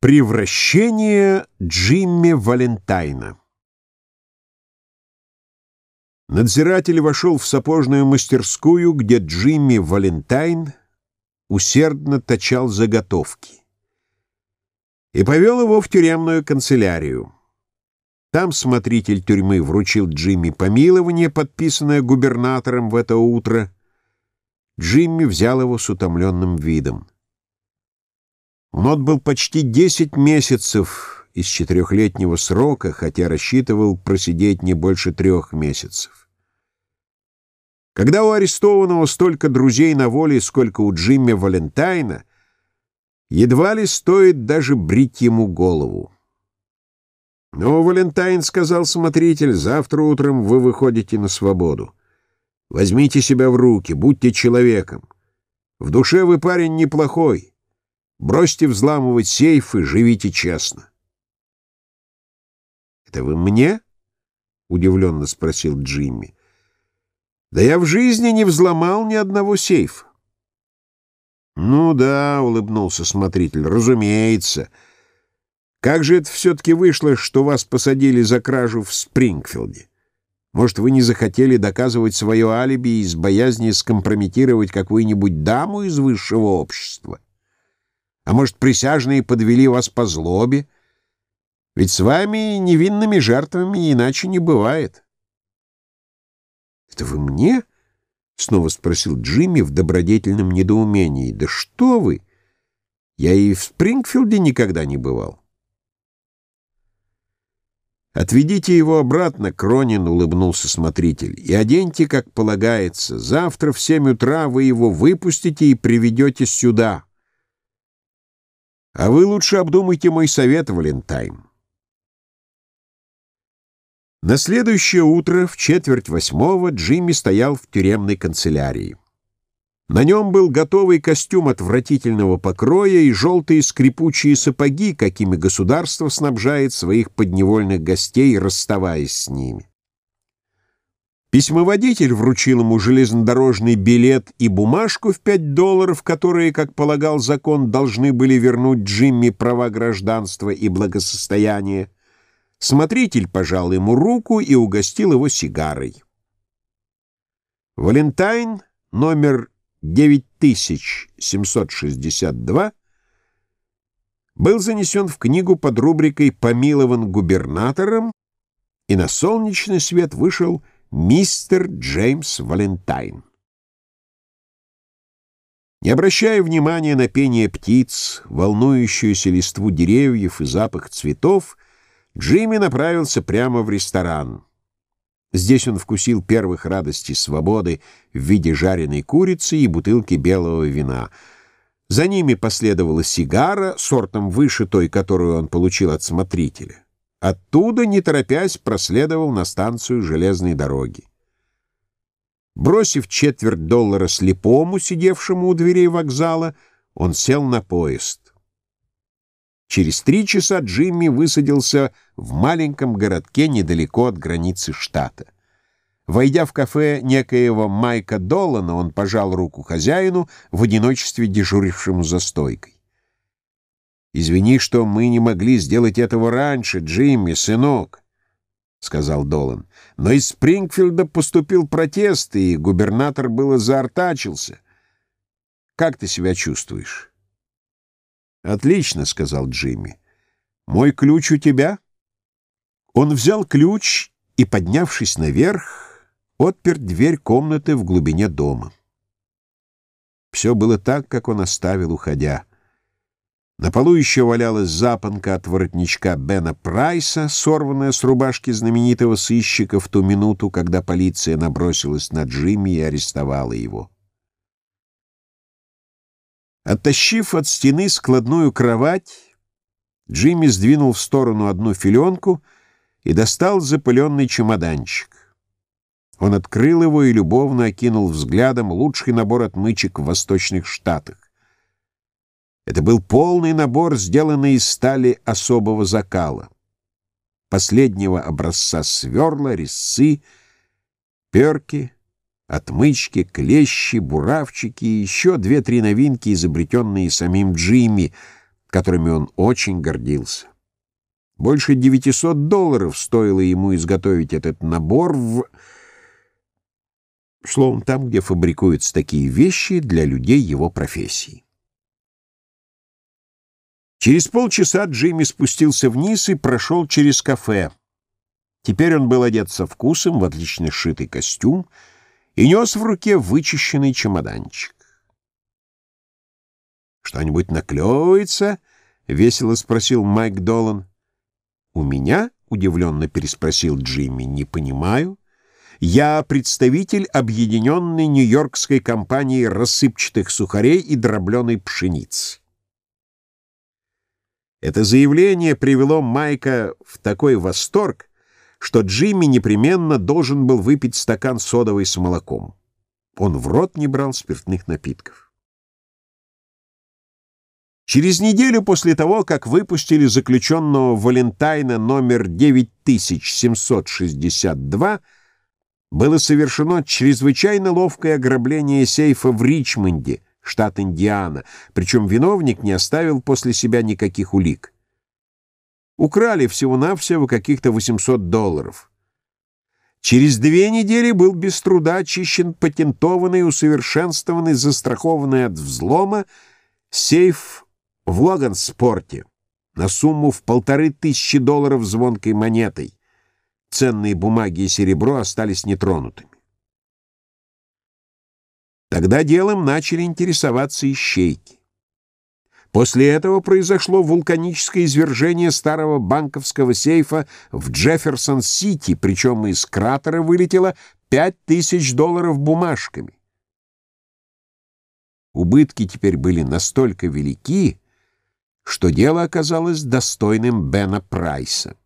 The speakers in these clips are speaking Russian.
Превращение Джимми Валентайна Надзиратель вошел в сапожную мастерскую, где Джимми Валентайн усердно точал заготовки, и повел его в тюремную канцелярию. Там смотритель тюрьмы вручил Джимми помилование, подписанное губернатором в это утро. Джимми взял его с утомленным видом. Он отбыл почти десять месяцев из четырехлетнего срока, хотя рассчитывал просидеть не больше трех месяцев. Когда у арестованного столько друзей на воле, сколько у Джимми Валентайна, едва ли стоит даже брить ему голову. «Ну, Валентайн, — сказал смотритель, — завтра утром вы выходите на свободу. Возьмите себя в руки, будьте человеком. В душе вы парень неплохой. Бросьте взламывать сейфы, живите честно. «Это вы мне?» — удивленно спросил Джимми. «Да я в жизни не взломал ни одного сейфа». «Ну да», — улыбнулся смотритель, — «разумеется. Как же это все-таки вышло, что вас посадили за кражу в Спрингфилде? Может, вы не захотели доказывать свое алиби из боязни скомпрометировать какую-нибудь даму из высшего общества?» А может, присяжные подвели вас по злобе? Ведь с вами невинными жертвами иначе не бывает. — Это вы мне? — снова спросил Джимми в добродетельном недоумении. — Да что вы! Я и в Спрингфилде никогда не бывал. «Отведите его обратно, Кронин», — улыбнулся смотритель, — «и оденьте, как полагается. Завтра в семь утра вы его выпустите и приведете сюда». А вы лучше обдумайте мой совет, Валентайн. На следующее утро в четверть восьмого Джимми стоял в тюремной канцелярии. На нем был готовый костюм отвратительного покроя и желтые скрипучие сапоги, какими государство снабжает своих подневольных гостей, расставаясь с ними. Письмоводитель вручил ему железнодорожный билет и бумажку в пять долларов, которые, как полагал закон, должны были вернуть Джимми права гражданства и благосостояния. Смотритель пожал ему руку и угостил его сигарой. Валентайн, номер 9762, был занесен в книгу под рубрикой «Помилован губернатором», и на солнечный свет вышел Мистер Джеймс Валентайн. Не обращая внимания на пение птиц, волнующуюся листву деревьев и запах цветов, Джимми направился прямо в ресторан. Здесь он вкусил первых радостей свободы в виде жареной курицы и бутылки белого вина. За ними последовала сигара, сортом выше той, которую он получил от смотрителя. Оттуда, не торопясь, проследовал на станцию железной дороги. Бросив четверть доллара слепому, сидевшему у дверей вокзала, он сел на поезд. Через три часа Джимми высадился в маленьком городке недалеко от границы штата. Войдя в кафе некоего Майка Долана, он пожал руку хозяину, в одиночестве дежурившему за стойкой. «Извини, что мы не могли сделать этого раньше, Джимми, сынок», — сказал Долан. «Но из Спрингфилда поступил протест, и губернатор было заортачился. Как ты себя чувствуешь?» «Отлично», — сказал Джимми. «Мой ключ у тебя?» Он взял ключ и, поднявшись наверх, отпер дверь комнаты в глубине дома. Все было так, как он оставил, уходя. На полу еще валялась запонка от воротничка Бена Прайса, сорванная с рубашки знаменитого сыщика в ту минуту, когда полиция набросилась на Джимми и арестовала его. Оттащив от стены складную кровать, Джимми сдвинул в сторону одну филенку и достал запыленный чемоданчик. Он открыл его и любовно окинул взглядом лучший набор отмычек в Восточных Штатах. Это был полный набор, сделанный из стали особого закала. Последнего образца сверла, резцы, перки, отмычки, клещи, буравчики и еще две-три новинки, изобретенные самим Джимми, которыми он очень гордился. Больше 900 долларов стоило ему изготовить этот набор в... Словом, там, где фабрикуются такие вещи для людей его профессии. Через полчаса Джимми спустился вниз и прошел через кафе. Теперь он был одет со вкусом, в отлично сшитый костюм, и нес в руке вычищенный чемоданчик. «Что-нибудь наклевывается?» — весело спросил Майк Долан. «У меня?» — удивленно переспросил Джимми. «Не понимаю. Я представитель объединенной нью-йоркской компании рассыпчатых сухарей и дробленой пшеницы». Это заявление привело Майка в такой восторг, что Джимми непременно должен был выпить стакан содовой с молоком. Он в рот не брал спиртных напитков. Через неделю после того, как выпустили заключенного Валентайна номер 9762, было совершено чрезвычайно ловкое ограбление сейфа в Ричмонде, штат Индиана, причем виновник не оставил после себя никаких улик. Украли всего-навсего каких-то 800 долларов. Через две недели был без труда очищен патентованный, усовершенствованный, застрахованный от взлома сейф в Логанспорте на сумму в полторы тысячи долларов звонкой монетой. Ценные бумаги и серебро остались нетронутыми. Тогда делом начали интересоваться ищейки. После этого произошло вулканическое извержение старого банковского сейфа в Джефферсон-Сити, причем из кратера вылетело пять тысяч долларов бумажками. Убытки теперь были настолько велики, что дело оказалось достойным Бена Прайса.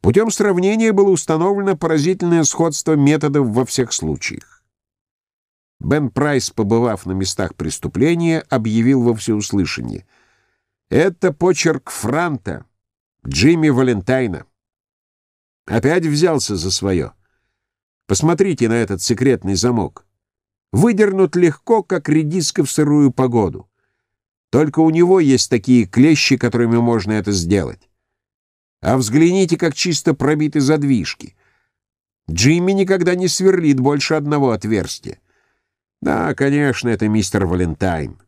Путем сравнения было установлено поразительное сходство методов во всех случаях. Бен Прайс, побывав на местах преступления, объявил во всеуслышание. «Это почерк Франта, Джимми Валентайна. Опять взялся за свое. Посмотрите на этот секретный замок. Выдернут легко, как редиска в сырую погоду. Только у него есть такие клещи, которыми можно это сделать. А взгляните, как чисто пробиты задвижки. Джимми никогда не сверлит больше одного отверстия. Да, конечно, это мистер Валентайн.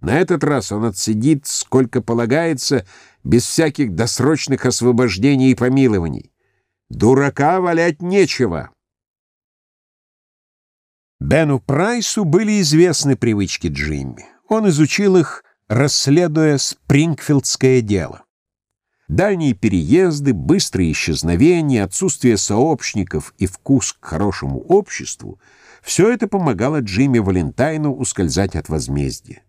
На этот раз он отсидит, сколько полагается, без всяких досрочных освобождений и помилований. Дурака валять нечего. Бену Прайсу были известны привычки Джимми. Он изучил их, расследуя Спрингфилдское дело. Дальние переезды, быстрые исчезновения, отсутствие сообщников и вкус к хорошему обществу — все это помогало Джимми Валентайну ускользать от возмездия.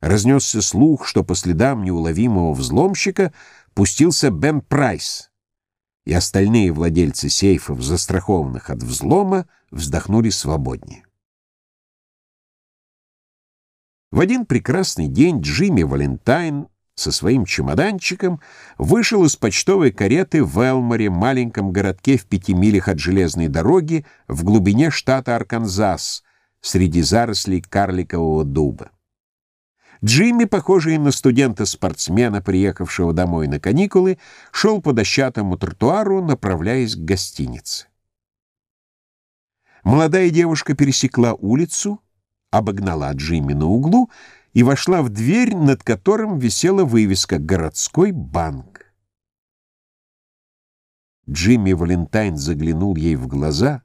Разнесся слух, что по следам неуловимого взломщика пустился Бен Прайс, и остальные владельцы сейфов, застрахованных от взлома, вздохнули свободнее. В один прекрасный день Джимми Валентайн со своим чемоданчиком вышел из почтовой кареты в Элморе, маленьком городке в пяти милях от железной дороги в глубине штата Арканзас, среди зарослей карликового дуба. Джимми, похожий на студента-спортсмена, приехавшего домой на каникулы, шел по дощатому тротуару, направляясь к гостинице. Молодая девушка пересекла улицу, обогнала Джимми на углу и вошла в дверь, над которым висела вывеска «Городской банк». Джимми Валентайн заглянул ей в глаза,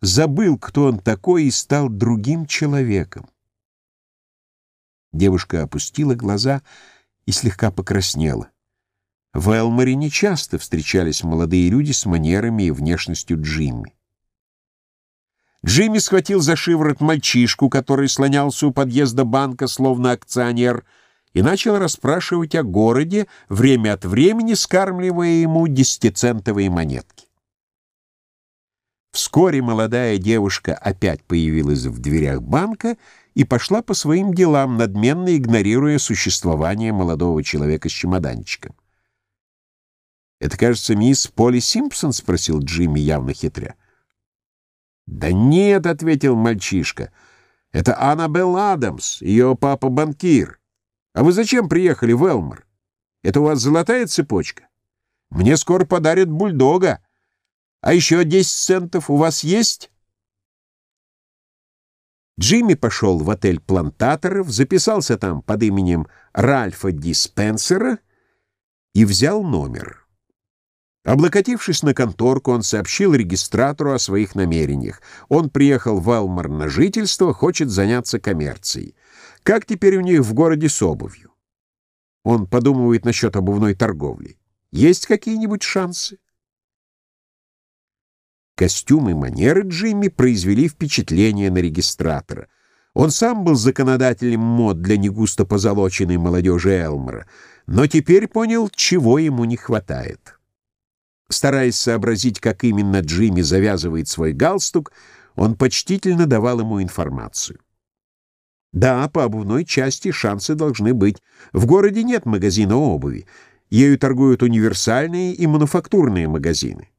забыл, кто он такой, и стал другим человеком. Девушка опустила глаза и слегка покраснела. В Элморе нечасто встречались молодые люди с манерами и внешностью Джимми. Джимми схватил за шиворот мальчишку, который слонялся у подъезда банка, словно акционер, и начал расспрашивать о городе, время от времени скармливая ему десятицентовые монетки. Вскоре молодая девушка опять появилась в дверях банка и пошла по своим делам, надменно игнорируя существование молодого человека с чемоданчиком. «Это, кажется, мисс Полли Симпсон?» — спросил Джимми, явно хитря. «Да нет», — ответил мальчишка, — Это Аннабелл Адамс, ее папа банкир. А вы зачем приехали в Элмор? Это у вас золотая цепочка? Мне скоро подарят бульдога. А еще 10 центов у вас есть?» Джимми пошел в отель плантаторов, записался там под именем Ральфа Диспенсера и взял номер. Облокотившись на конторку, он сообщил регистратору о своих намерениях. Он приехал в Элмор на жительство, хочет заняться коммерцией. Как теперь у них в городе с обувью? Он подумывает насчет обувной торговли. Есть какие-нибудь шансы? Костюмы и манеры Джимми произвели впечатление на регистратора. Он сам был законодателем мод для негусто позолоченной молодежи Элмора, но теперь понял, чего ему не хватает. Стараясь сообразить, как именно Джимми завязывает свой галстук, он почтительно давал ему информацию. Да, по обувной части шансы должны быть. В городе нет магазина обуви. Ею торгуют универсальные и мануфактурные магазины.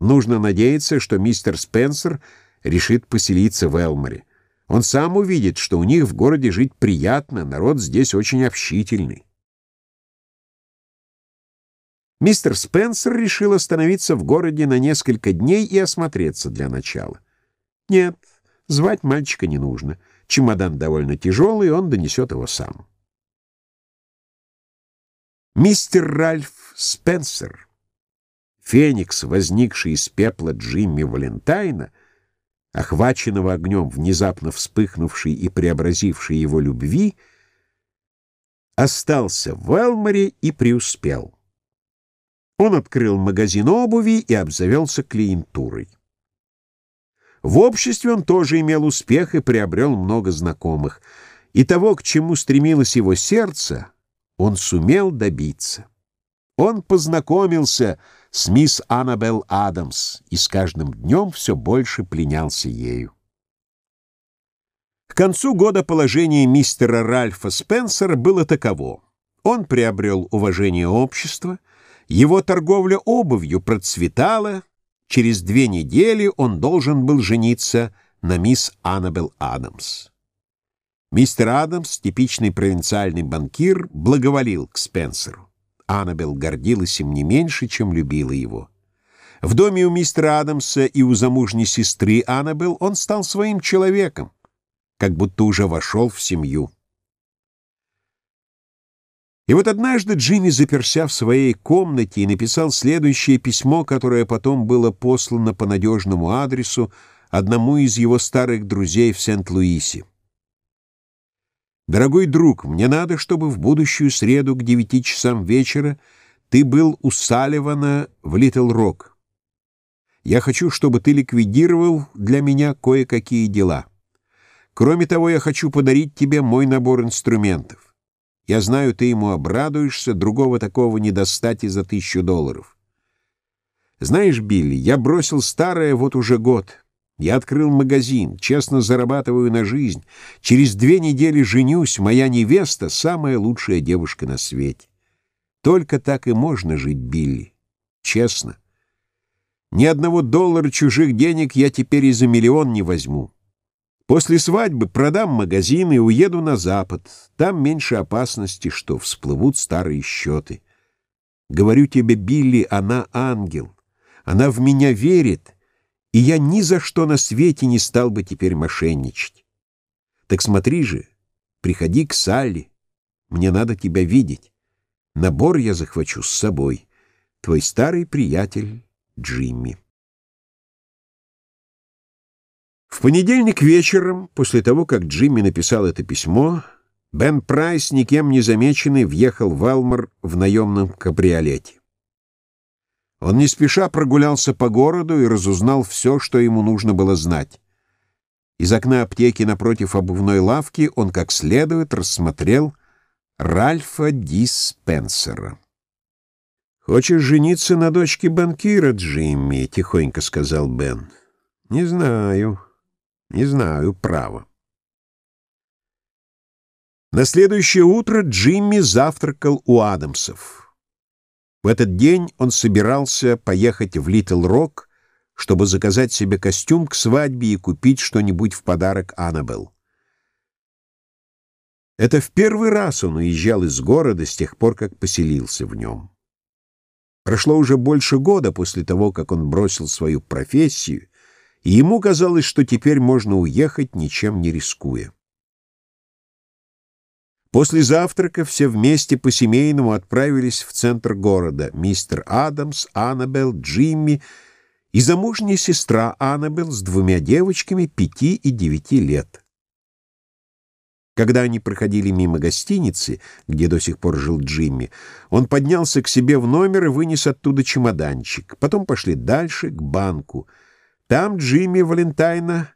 Нужно надеяться, что мистер Спенсер решит поселиться в Элморе. Он сам увидит, что у них в городе жить приятно, народ здесь очень общительный. Мистер Спенсер решил остановиться в городе на несколько дней и осмотреться для начала. Нет, звать мальчика не нужно. Чемодан довольно тяжелый, он донесет его сам. Мистер Ральф Спенсер — Феникс, возникший из пепла Джимми Валентайна, охваченного огнем внезапно вспыхнувшей и преобразившей его любви, остался в Элморе и преуспел. Он открыл магазин обуви и обзавелся клиентурой. В обществе он тоже имел успех и приобрел много знакомых, и того, к чему стремилось его сердце, он сумел добиться. Он познакомился с мисс Аннабелл Адамс и с каждым днем все больше пленялся ею. К концу года положение мистера Ральфа Спенсера было таково. Он приобрел уважение общества, его торговля обувью процветала, через две недели он должен был жениться на мисс Аннабелл Адамс. Мистер Адамс, типичный провинциальный банкир, благоволил к Спенсеру. Аннабелл гордилась им не меньше, чем любила его. В доме у мистера Адамса и у замужней сестры Аннабелл он стал своим человеком, как будто уже вошел в семью. И вот однажды Джимми заперся в своей комнате и написал следующее письмо, которое потом было послано по надежному адресу одному из его старых друзей в Сент-Луисе. Дорогой друг, мне надо, чтобы в будущую среду к девяти часам вечера ты был у Салливана в Литл-Рок. Я хочу, чтобы ты ликвидировал для меня кое-какие дела. Кроме того, я хочу подарить тебе мой набор инструментов. Я знаю, ты ему обрадуешься, другого такого не достать и за тысячу долларов. Знаешь, Билли, я бросил старое вот уже год — я открыл магазин, честно зарабатываю на жизнь. Через две недели женюсь, моя невеста — самая лучшая девушка на свете. Только так и можно жить, Билли. Честно. Ни одного доллара чужих денег я теперь и за миллион не возьму. После свадьбы продам магазин и уеду на запад. Там меньше опасности, что всплывут старые счеты. Говорю тебе, Билли, она ангел. Она в меня верит — и я ни за что на свете не стал бы теперь мошенничать. Так смотри же, приходи к Салли, мне надо тебя видеть. Набор я захвачу с собой. Твой старый приятель Джимми. В понедельник вечером, после того, как Джимми написал это письмо, Бен Прайс, никем не замеченный, въехал в Алмор в наемном кабриолете. Он не спеша прогулялся по городу и разузнал все, что ему нужно было знать. Из окна аптеки напротив обувной лавки он как следует рассмотрел Ральфа Диспенсера. «Хочешь жениться на дочке банкира, Джимми?» — тихонько сказал Бен. «Не знаю, не знаю, право». На следующее утро Джимми завтракал у Адамсов. В этот день он собирался поехать в Литл-Рок, чтобы заказать себе костюм к свадьбе и купить что-нибудь в подарок Аннабелл. Это в первый раз он уезжал из города с тех пор, как поселился в нем. Прошло уже больше года после того, как он бросил свою профессию, и ему казалось, что теперь можно уехать, ничем не рискуя. После завтрака все вместе по-семейному отправились в центр города. Мистер Адамс, Аннабелл, Джимми и замужняя сестра Аннабелл с двумя девочками пяти и девяти лет. Когда они проходили мимо гостиницы, где до сих пор жил Джимми, он поднялся к себе в номер и вынес оттуда чемоданчик. Потом пошли дальше, к банку. Там Джимми Валентайна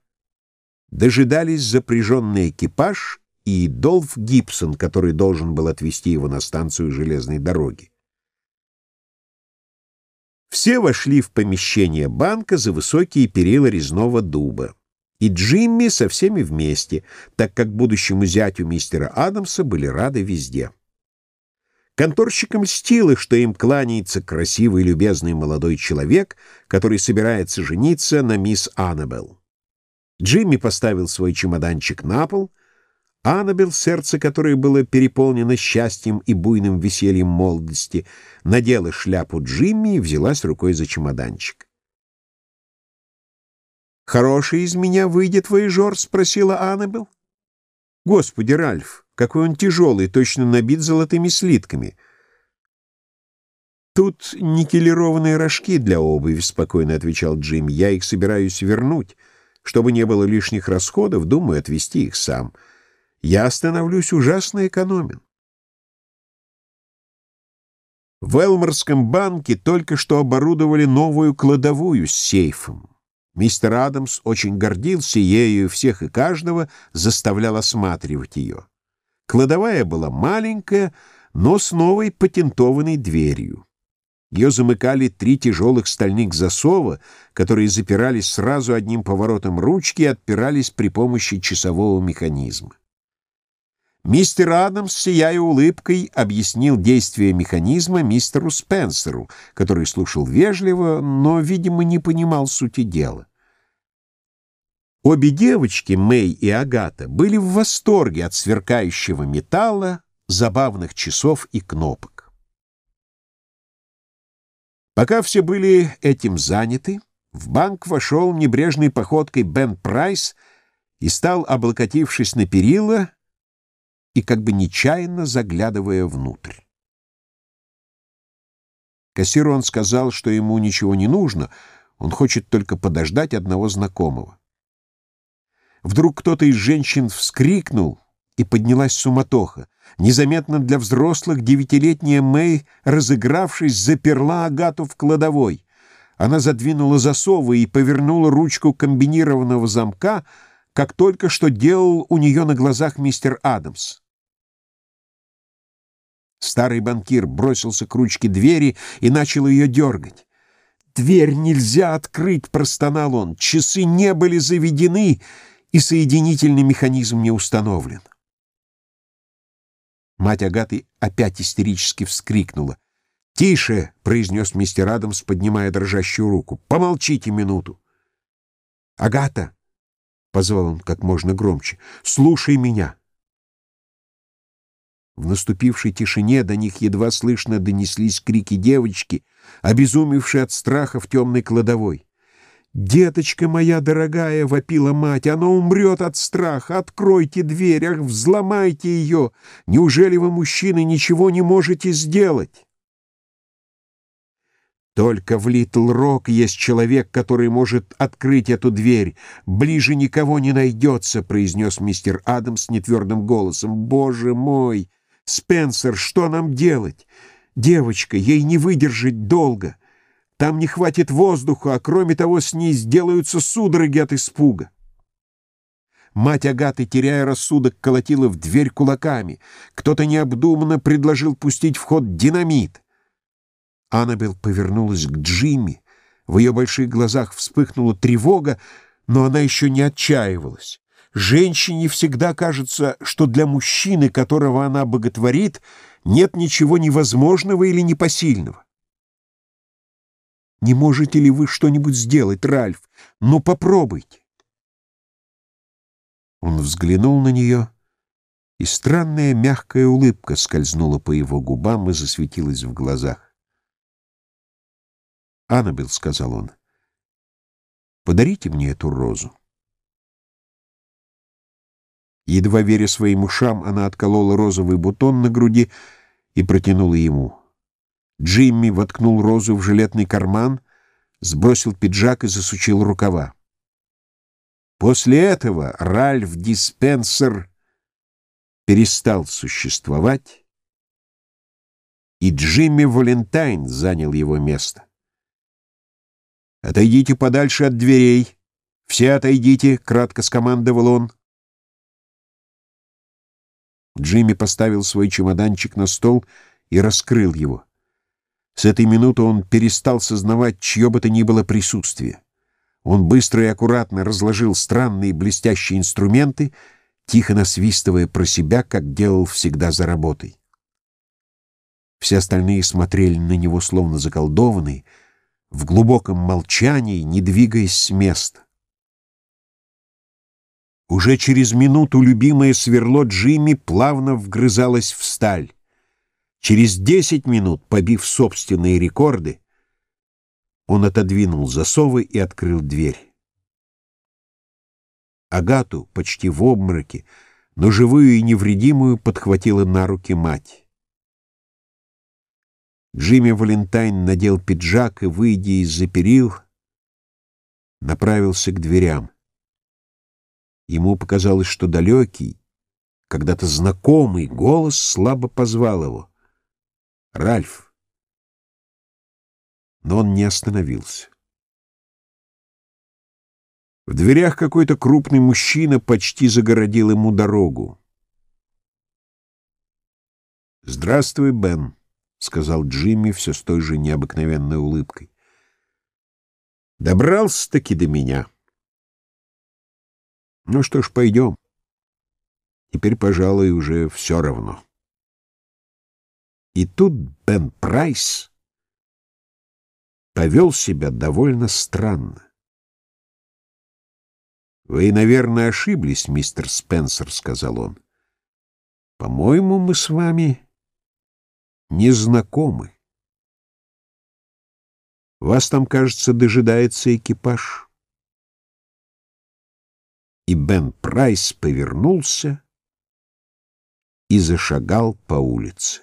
дожидались запряженный экипаж и Долф Гибсон, который должен был отвезти его на станцию железной дороги. Все вошли в помещение банка за высокие перила резного дуба и Джимми со всеми вместе, так как будущему зятю мистера Адамса были рады везде. Конторщикам льстило, что им кланяется красивый любезный молодой человек, который собирается жениться на мисс Аннабелл. Джимми поставил свой чемоданчик на пол, Аннабелл, сердце которой было переполнено счастьем и буйным весельем молодости, надела шляпу Джимми и взялась рукой за чемоданчик. «Хороший из меня выйдет воежор?» — спросила Аннабелл. «Господи, Ральф, какой он тяжелый, точно набит золотыми слитками». «Тут никелированные рожки для обуви», — спокойно отвечал Джим. «Я их собираюсь вернуть. Чтобы не было лишних расходов, думаю отвезти их сам. Я становлюсь ужасно экономен». В Элморском банке только что оборудовали новую кладовую с сейфом. Мистер Адамс очень гордился ею и всех и каждого заставлял осматривать ее. Кладовая была маленькая, но с новой патентованной дверью. Ее замыкали три тяжелых стальных засова, которые запирались сразу одним поворотом ручки и отпирались при помощи часового механизма. Мистер Адамс, сияя улыбкой, объяснил действие механизма мистеру Спенсеру, который слушал вежливо, но, видимо, не понимал сути дела. Обе девочки, Мэй и Агата, были в восторге от сверкающего металла, забавных часов и кнопок. Пока все были этим заняты, в банк вошел небрежной походкой Бен Прайс и стал, облокотившись на перила, и как бы нечаянно заглядывая внутрь. Кассиру он сказал, что ему ничего не нужно, он хочет только подождать одного знакомого. Вдруг кто-то из женщин вскрикнул, и поднялась суматоха. Незаметно для взрослых девятилетняя Мэй, разыгравшись, заперла Агату в кладовой. Она задвинула засовы и повернула ручку комбинированного замка, как только что делал у нее на глазах мистер Адамс. Старый банкир бросился к ручке двери и начал ее дергать. «Дверь нельзя открыть!» — простонал он. «Часы не были заведены, и соединительный механизм не установлен». Мать Агаты опять истерически вскрикнула. «Тише!» — произнес мистер Адамс, поднимая дрожащую руку. «Помолчите минуту!» «Агата!» — позвал он как можно громче. «Слушай меня!» В наступившей тишине до них едва слышно донеслись крики девочки, обезумевшей от страха в темной кладовой. «Деточка моя дорогая!» — вопила мать. «Оно умрет от страха! Откройте дверь! Ах, взломайте ее! Неужели вы, мужчины, ничего не можете сделать?» Только в Литл-Рок есть человек, который может открыть эту дверь. Ближе никого не найдется, — произнес мистер Адамс нетвердым голосом. Боже мой! Спенсер, что нам делать? Девочка, ей не выдержать долго. Там не хватит воздуха, а кроме того с ней сделаются судороги от испуга. Мать Агаты, теряя рассудок, колотила в дверь кулаками. Кто-то необдуманно предложил пустить в ход динамит. Аннабелл повернулась к Джимми. В ее больших глазах вспыхнула тревога, но она еще не отчаивалась. Женщине всегда кажется, что для мужчины, которого она боготворит, нет ничего невозможного или непосильного. Не можете ли вы что-нибудь сделать, Ральф? Ну, попробуйте. Он взглянул на нее И странная мягкая улыбка скользнула по его губам и засветилась в глазах. «Аннабелл», — сказал он, — «подарите мне эту розу». Едва веря своим ушам, она отколола розовый бутон на груди и протянула ему. Джимми воткнул розу в жилетный карман, сбросил пиджак и засучил рукава. После этого Ральф Диспенсер перестал существовать, и Джимми Валентайн занял его место. «Отойдите подальше от дверей! Все отойдите!» — кратко скомандовал он. Джимми поставил свой чемоданчик на стол и раскрыл его. С этой минуты он перестал сознавать чье бы то ни было присутствие. Он быстро и аккуратно разложил странные блестящие инструменты, тихо насвистывая про себя, как делал всегда за работой. Все остальные смотрели на него словно заколдованные, в глубоком молчании, не двигаясь с места. Уже через минуту любимое сверло Джимми плавно вгрызалось в сталь. Через десять минут, побив собственные рекорды, он отодвинул засовы и открыл дверь. Агату, почти в обмороке, но живую и невредимую, подхватила на руки мать. Джимми Валентайн надел пиджак и, выйдя из-за перил, направился к дверям. Ему показалось, что далекий, когда-то знакомый голос слабо позвал его. «Ральф!» Но он не остановился. В дверях какой-то крупный мужчина почти загородил ему дорогу. «Здравствуй, Бен», — сказал Джимми все с той же необыкновенной улыбкой. «Добрался-таки до меня». Ну что ж, пойдем. Теперь, пожалуй, уже все равно. И тут Бен Прайс повел себя довольно странно. «Вы, наверное, ошиблись, мистер Спенсер», — сказал он. «По-моему, мы с вами не знакомы. Вас там, кажется, дожидается экипаж» и Бен Прайс повернулся и зашагал по улице.